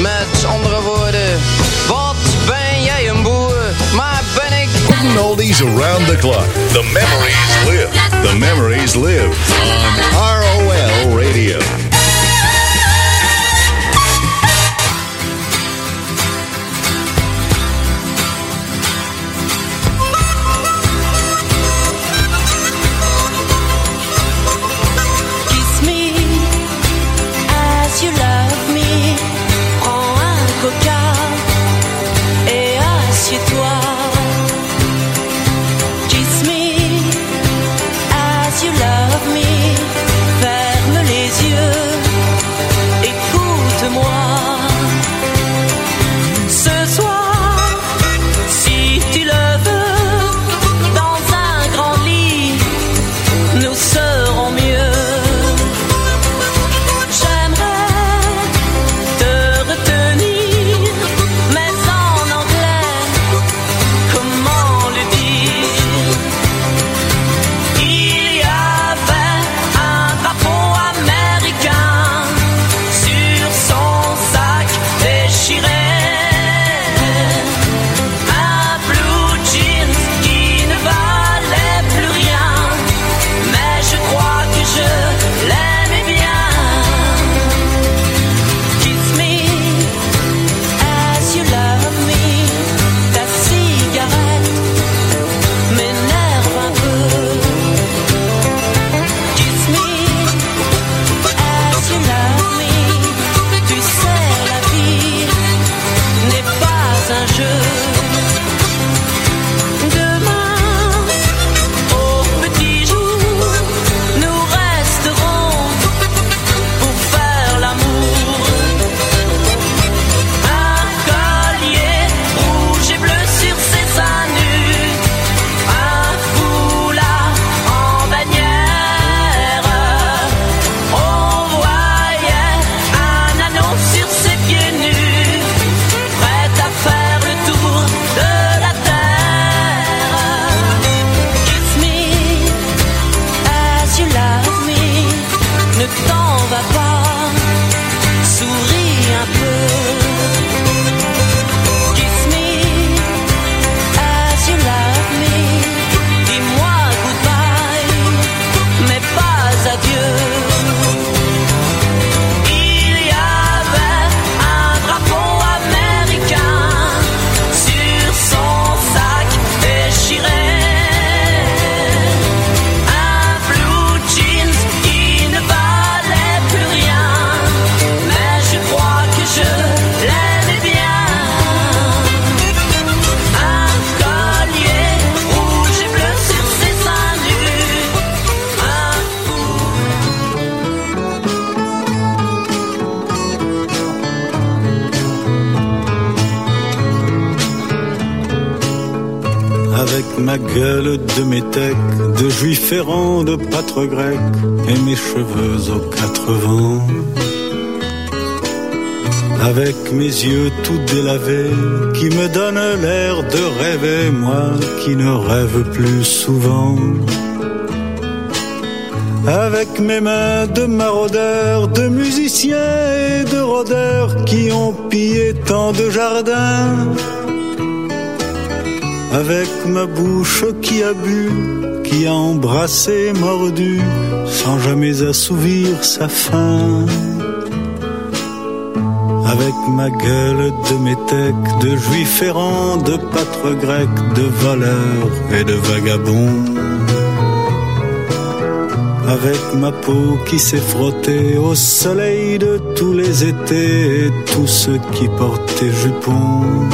Met andere woorden, wat ben jij een boer, maar ben ik... Oldies around the clock. The memories live. The memories live on ROL Radio. De rôdeurs qui ont pillé tant de jardins avec ma bouche qui a bu, qui a embrassé, mordu, sans jamais assouvir sa faim. Avec ma gueule de métèque, de juif errant, de pâtre grec, de voleur et de vagabond. Avec ma peau qui s'est frottée au soleil de tous les étés et tous ceux qui portaient jupons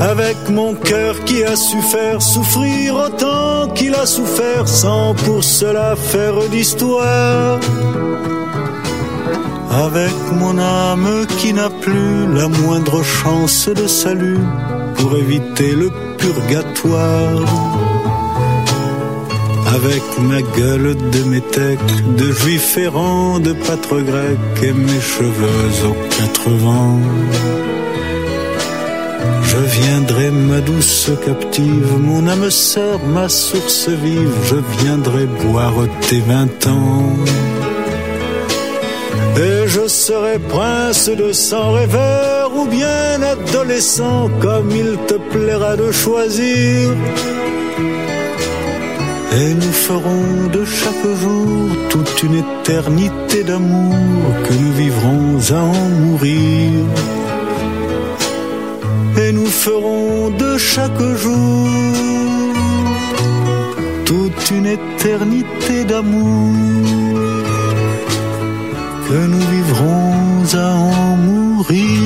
avec mon cœur qui a su faire souffrir autant qu'il a souffert sans pour cela faire d'histoire. Avec mon âme qui n'a plus la moindre chance de salut pour éviter le purgatoire. Avec ma gueule de métèque, de juif errant, de pâtre grec et mes cheveux aux quatre vents. Je viendrai, ma douce captive, mon âme sœur, ma source vive, je viendrai boire tes vingt ans. Et je serai prince de sang rêveur ou bien adolescent comme il te plaira de choisir. Et nous ferons de chaque jour toute une éternité d'amour que nous vivrons à en mourir. Et nous ferons de chaque jour toute une éternité d'amour que nous vivrons à en mourir.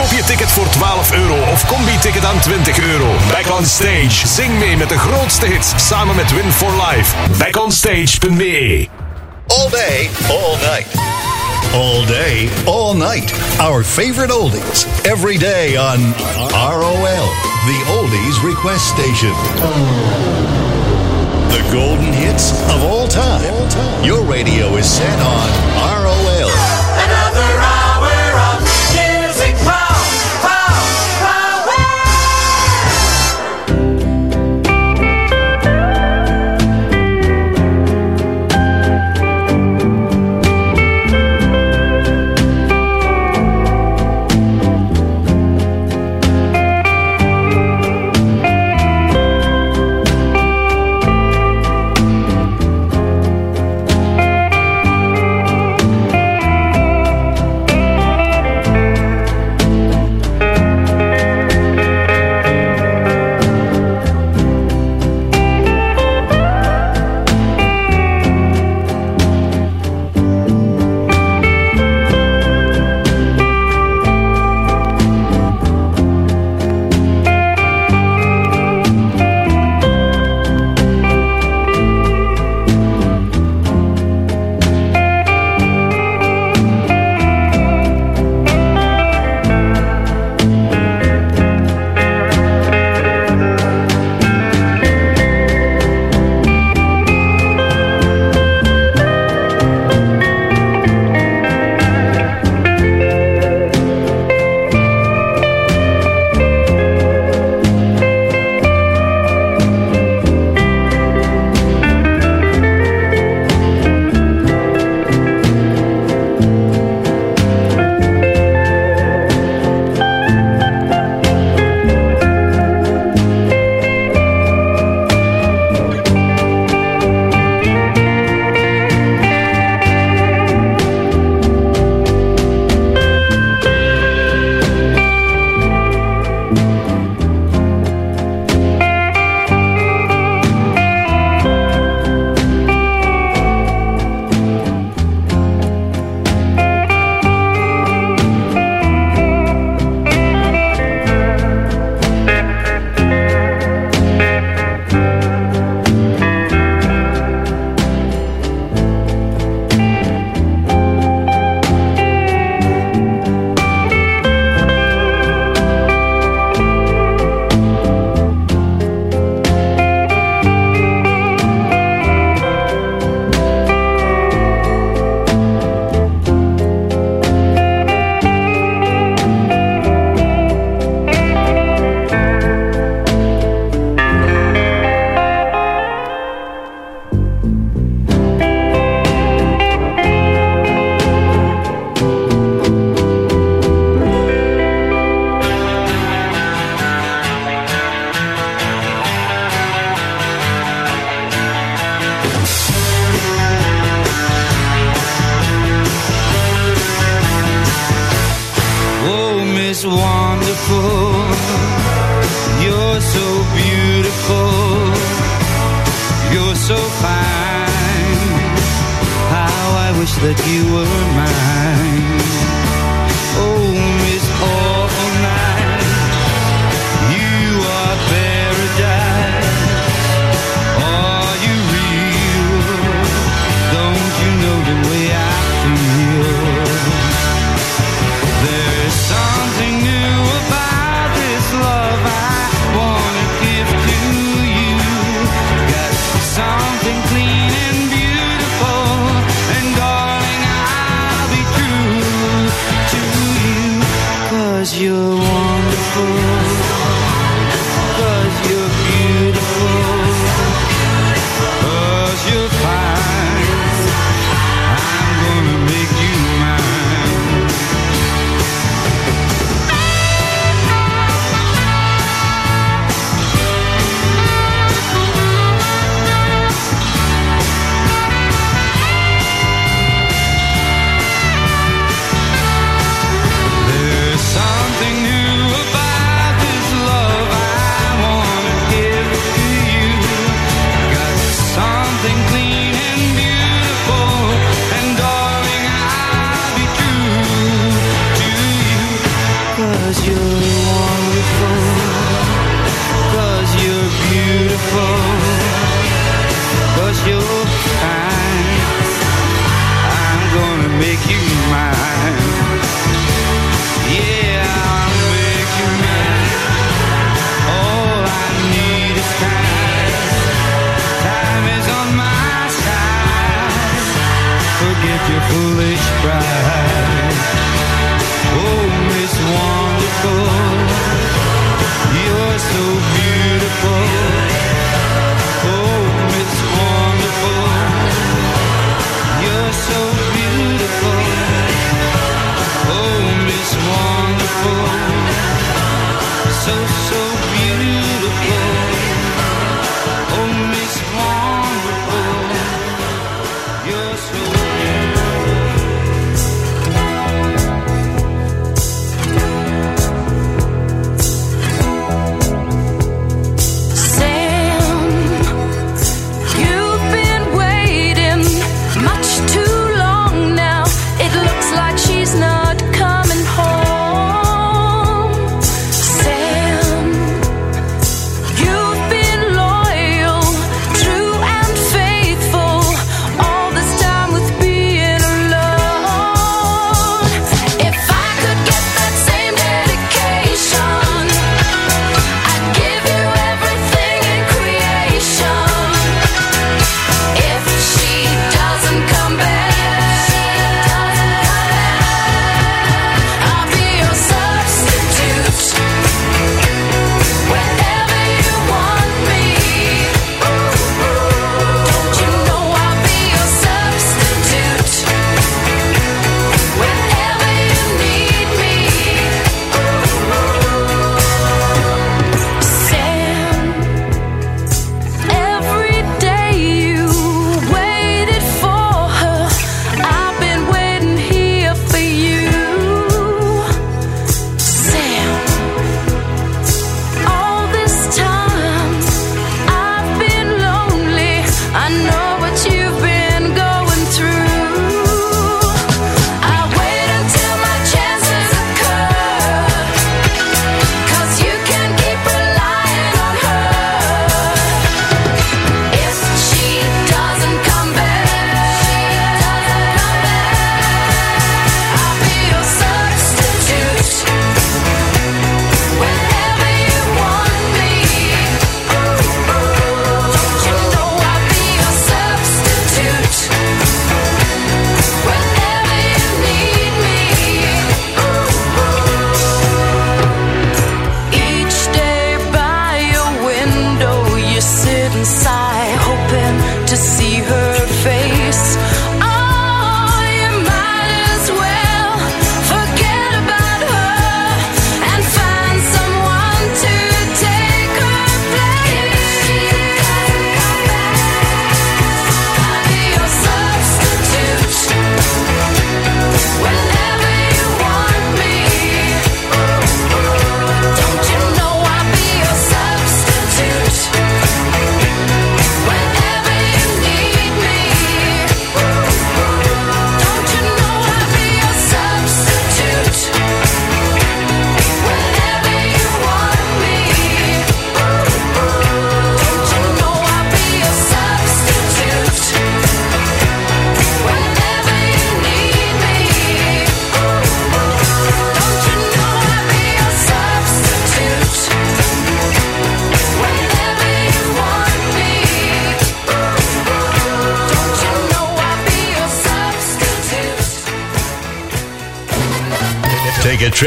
Koop je ticket voor 12 euro of combi-ticket aan 20 euro. Back on Stage. Zing mee met de grootste hits samen met Win for Life. Backonstage.me All day, all night. All day, all night. Our favorite oldies. Every day on ROL, the Oldies Request Station. The golden hits of all time. Your radio is set on ROL.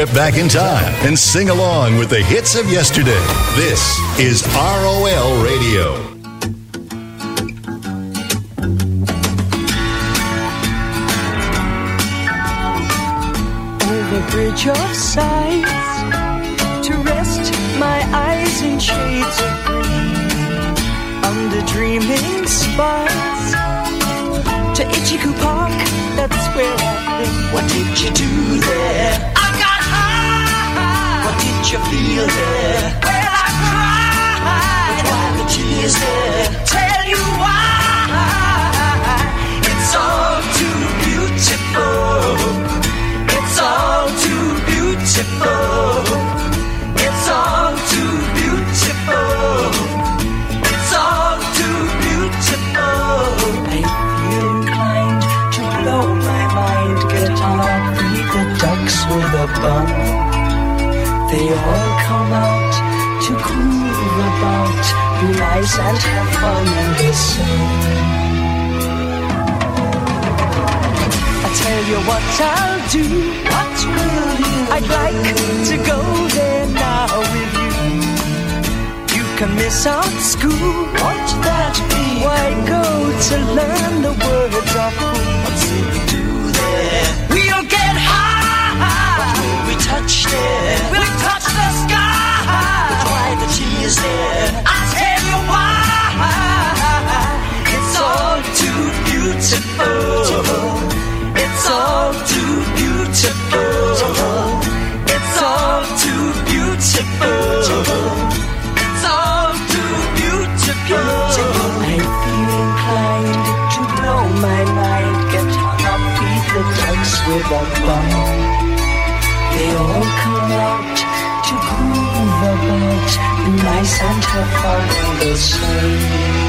step back in time and sing along with the hits of yesterday. This is ROL Radio. Over bridge of sights to rest my eyes in shades of green under dreaming spires to Itchycoo Park. That's where I've been. What did you do there? that you feel it. Well, I cried. Why the tears it? Tell you why. It's all too beautiful. It's all too beautiful. It's all too beautiful. It's all too beautiful. I feel inclined to blow my mind, get on, feed the ducks with a bun. They all come out to groove about, be nice and have fun and listen. I tell you what I'll do. What will you? I'd like to go there now with you. You can miss out school. What that be? Why go to learn the words of cool? What will we touch there? We'll the sky. But why the tears there? I'll tell you why. It's all too beautiful. It's all too beautiful. It's all too beautiful. It's all too beautiful. I feel inclined to blow my mind, get hung up, beat the dance with a bum. All come out to groove about, nice and fun in the sun.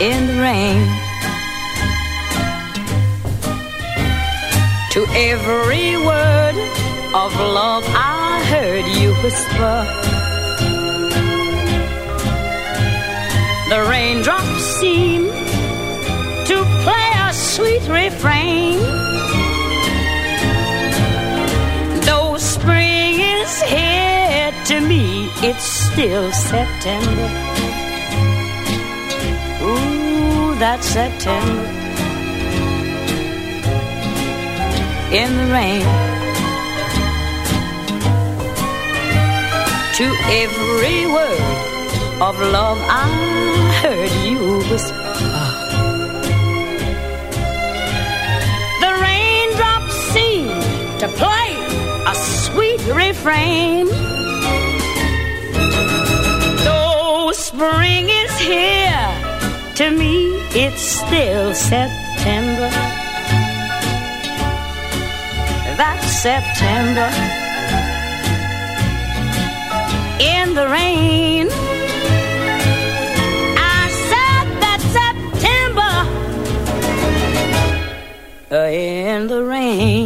In the rain. To every word of love I heard you whisper. The raindrops seem to play a sweet refrain. Though spring is here to me, it's still September. That September in the rain. To every word of love I heard you whisper. The raindrops seem to play a sweet refrain. Though spring is here, to me it's still September. That's September in the rain. I said that September uh, in the rain.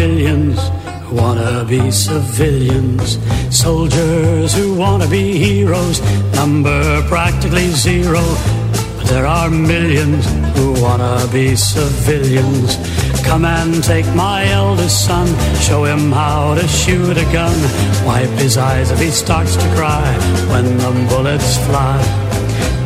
Millions who want to be civilians. Soldiers who want to be heroes number practically zero, but there are millions who want to be civilians. Come and take my eldest son, show him how to shoot a gun. Wipe his eyes if he starts to cry when the bullets fly.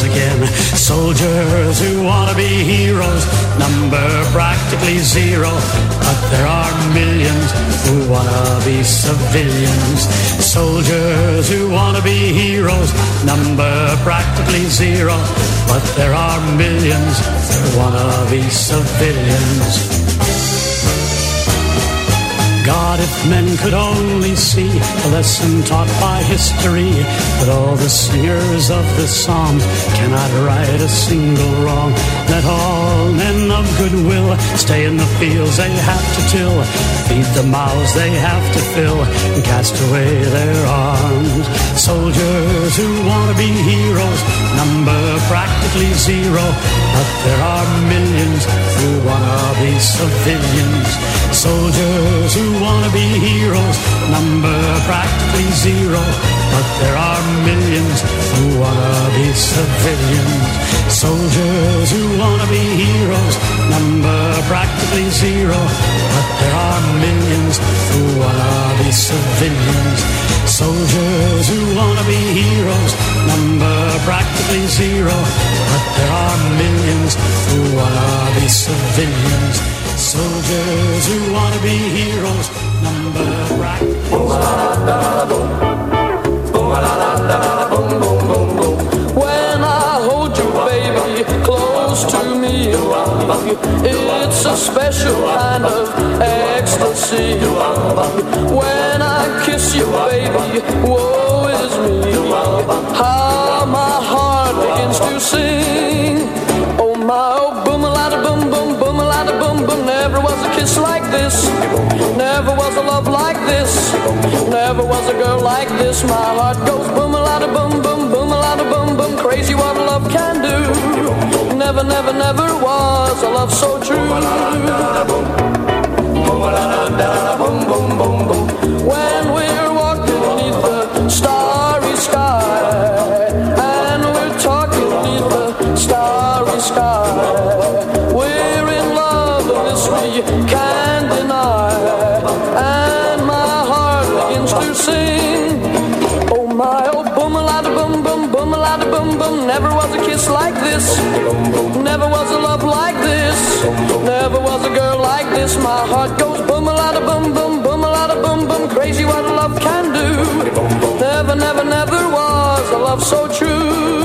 again. Soldiers who want to be heroes number practically zero. But there are millions who want to be civilians. Soldiers who want to be heroes number practically zero. But there are millions who want to be civilians. God, if men could only see the lesson taught by history, that all the singers of the Psalms cannot right a single wrong. Let all men of goodwill stay in the fields they have to till, feed the mouths they have to fill, and cast away their arms. Soldiers who want to be heroes number practically zero, but there are millions who want to be civilians. Soldiers who want to be heroes number practically zero, but there are millions who wanna be civilians. Soldiers who wanna be heroes, number practically zero, but there are millions who wanna be civilians. Soldiers who wanna be heroes, number practically zero, but there are millions who wanna be civilians. Soldiers who wanna be heroes, number practically zero. When I hold you, baby, close to me, it's a special kind of ecstasy. When I kiss you, baby, woe is me. How my heart begins to sing. Oh my, oh boom a la boom boom boom a la boom boom. Never was a kiss like this. Never was a love like this. Never was a girl like this. My heart goes boom a la boom boom boom a la boom boom. Crazy what love can do. Never, never, never was a love so true. When we're this. Never was a love like this. Never was a girl like this. My heart goes boom a la boom boom boom a la boom boom. Crazy what love can do. Never, never, never was a love so true.